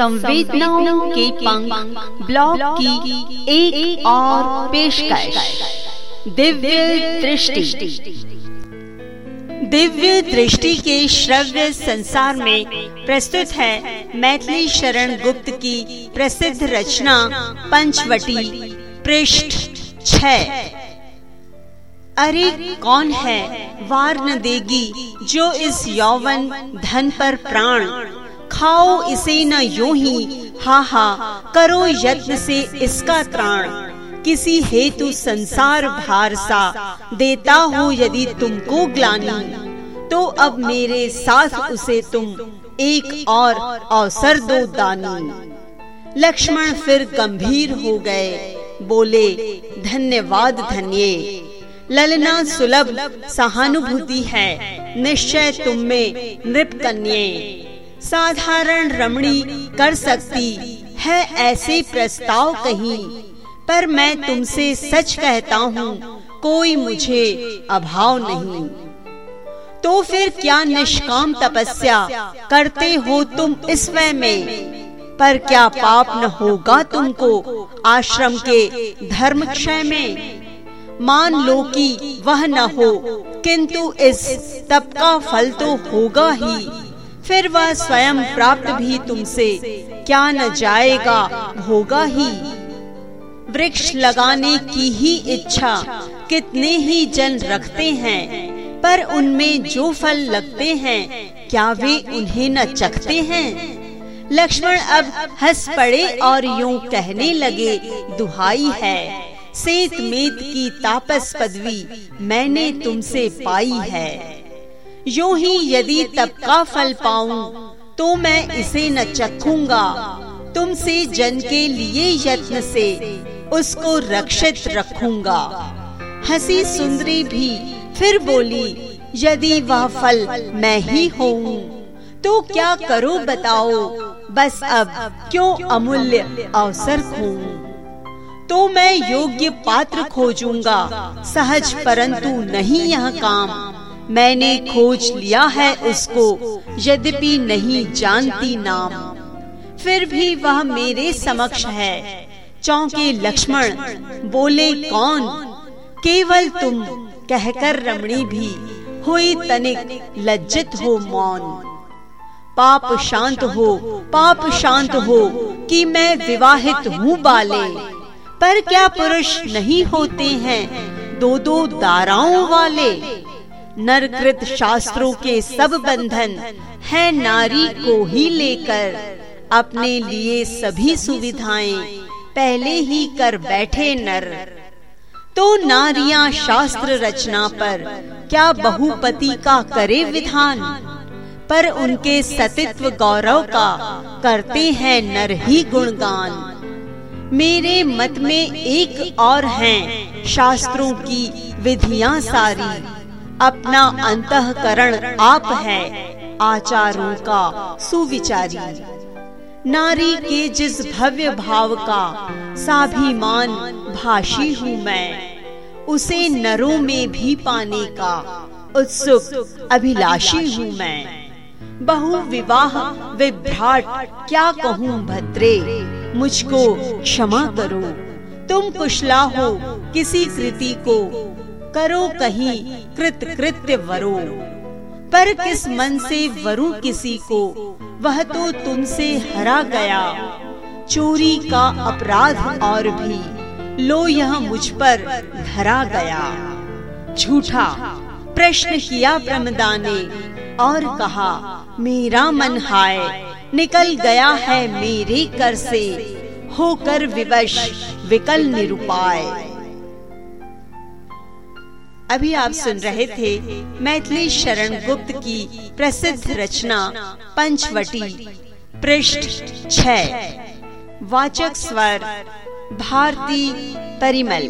संवेदनाओं के पंख ब्लॉग की एक, एक और पेशकश। दिव्य दृष्टि। दिव्य दृष्टि के श्रव्य संसार में प्रस्तुत है मैथिली शरण गुप्त की प्रसिद्ध रचना पंचवटी पृष्ठ छ। अरे कौन है वार न देगी जो इस यौवन धन पर प्राण खाओ इसे न यूँ ही। हा हा करो यत्न से इसका त्राण। किसी हेतु संसार भार सा, देता हो यदि तुमको ग्लानी। तो अब मेरे साथ उसे तुम एक और अवसर दो दानी। लक्ष्मण फिर गंभीर हो गए। बोले, धन्यवाद धन्य। ललना सुलभ सहानुभूति है। निश्चय तुम में नृप कन्ये साधारण रमणी कर सकती है ऐसे प्रस्ताव कहीं। पर मैं तुमसे सच कहता हूँ, कोई मुझे अभाव नहीं। तो फिर क्या निष्काम तपस्या करते हो तुम इस में? पर क्या पाप न होगा तुमको आश्रम के धर्म क्षय में? मान लो कि वह न हो, किंतु इस तप का फल तो होगा ही। फिर वह स्वयं प्राप्त भी तुमसे। क्या न जाएगा, होगा ही। वृक्ष लगाने की ही इच्छा, कितने ही जन रखते हैं, पर उनमें जो फल लगते हैं, क्या वे उन्हें न चखते हैं? लक्ष्मण अब हंस पड़े और यूँ कहने लगे, दुहाई है सेत मेत की तापस पदवी मैंने तुमसे पाई है। यूँ ही यदि तब का फल पाऊँ तो मैं इसे न चखूँगा। तुमसे जन के लिए यत्न से उसको रक्षित रखूँगा। हँसी सुंदरी भी फिर बोली, यदि वह फल मैं ही हूँ तो क्या करो बताओ? बस अब क्यों अमूल्य अवसर खो तो मैं योग्य पात्र खोजूँगा, सहज परंतु नहीं यह काम। मैंने खोज लिया है उसको, यद्यपि नहीं जानती नाम। फिर भी वह मेरे समक्ष है। चौंके लक्ष्मण, बोले, कौन? केवल तुम, कहकर रमणी भी हुई तनिक लज्जित हो मौन। पाप शांत हो, पाप शांत हो कि मैं विवाहित हूँ बाले। पर क्या पुरुष नहीं होते हैं दो दो दाराओं वाले? नरकृत शास्त्रों के सब बंधन है नारी को ही लेकर। अपने लिए सभी सुविधाएँ। पहले ही कर बैठे नर। तो नारियाँ शास्त्र रचना पर क्या बहुपति का करे विधान? पर उनके सतित्व गौरव का करते हैं नर ही गुणगान। मेरे मत में एक और हैं। शास्त्रों की विधियाँ सारी। अपना अंतकरण आप है, आचारों का सुविचारी। नारी के जिस भव्य भाव का साभिमान भाषी हूँ मैं, उसे नरों में भी पाने का उत्सुक अभिलाषी हूँ मैं। बहु विवाह विभ्राट, क्या कहूँ भद्रे, मुझको क्षमा करो। तुम कुशला हो किसी कृति को करो कहीं कृत कृत्य वरो। पर किस मन से वरु किसी को, वह तो तुमसे हरा गया। चोरी का अपराध और भी, लो यह मुझ पर धरा गया। झूठा, प्रश्न किया प्रमदा ने और कहा, मेरा मन हाय, निकल गया है मेरे कर से, होकर विवश, विकल निरुपाय। अभी आप सुन रहे थे मैथिली शरण गुप्त की प्रसिद्ध रचना पंचवटी। पृष्ठ छ। वाचक स्वर भारती परिमल।